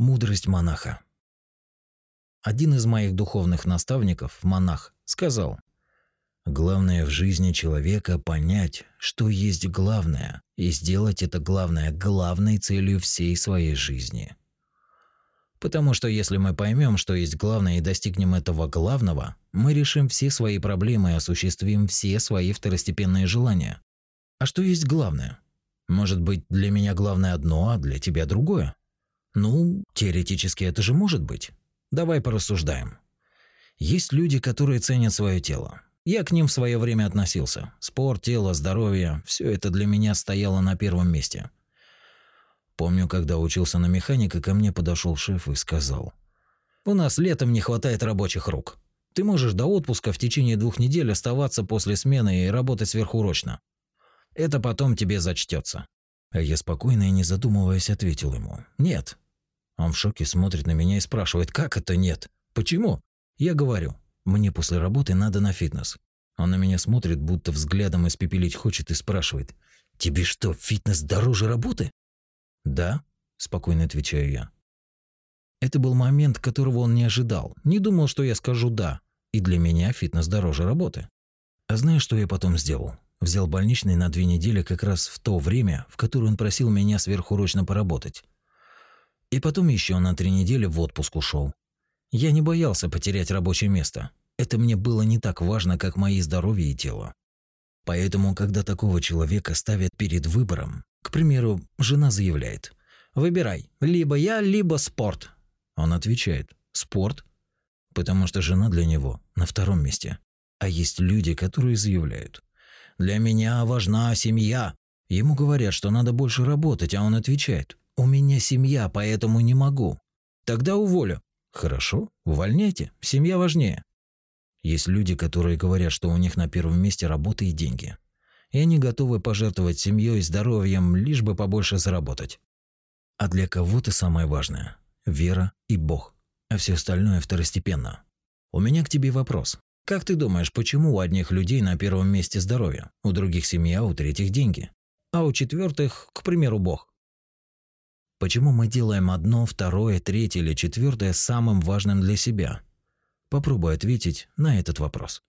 Мудрость монаха. Один из моих духовных наставников, монах, сказал: Главное в жизни человека понять, что есть главное, и сделать это главное главной целью всей своей жизни. Потому что если мы поймем, что есть главное и достигнем этого главного, мы решим все свои проблемы и осуществим все свои второстепенные желания. А что есть главное? Может быть, для меня главное одно, а для тебя другое? Ну, теоретически это же может быть. Давай порассуждаем. Есть люди, которые ценят свое тело. Я к ним в свое время относился. Спорт, тело, здоровье – все это для меня стояло на первом месте. Помню, когда учился на механика, ко мне подошел шеф и сказал. «У нас летом не хватает рабочих рук. Ты можешь до отпуска в течение двух недель оставаться после смены и работать сверхурочно. Это потом тебе зачтется. А я спокойно и не задумываясь ответил ему. «Нет». Он в шоке смотрит на меня и спрашивает, «Как это нет? Почему?» Я говорю, мне после работы надо на фитнес. Он на меня смотрит, будто взглядом испепелить хочет и спрашивает. «Тебе что, фитнес дороже работы?» «Да», – спокойно отвечаю я. Это был момент, которого он не ожидал. Не думал, что я скажу «да». И для меня фитнес дороже работы. А знаешь, что я потом сделал? Взял больничный на две недели как раз в то время, в которое он просил меня сверхурочно поработать. И потом еще на три недели в отпуск ушел. Я не боялся потерять рабочее место. Это мне было не так важно, как мои здоровье и тело. Поэтому, когда такого человека ставят перед выбором, к примеру, жена заявляет «Выбирай, либо я, либо спорт». Он отвечает «Спорт», потому что жена для него на втором месте. А есть люди, которые заявляют «Для меня важна семья». Ему говорят, что надо больше работать, а он отвечает «У меня семья, поэтому не могу». Тогда уволю. Хорошо, увольняйте, семья важнее. Есть люди, которые говорят, что у них на первом месте работа и деньги. И они готовы пожертвовать семьей и здоровьем, лишь бы побольше заработать. А для кого-то самое важное – вера и Бог, а все остальное второстепенно. У меня к тебе вопрос. Как ты думаешь, почему у одних людей на первом месте здоровье, у других семья, у третьих деньги, а у четвертых, к примеру, Бог? Почему мы делаем одно, второе, третье или четвертое самым важным для себя? Попробуй ответить на этот вопрос.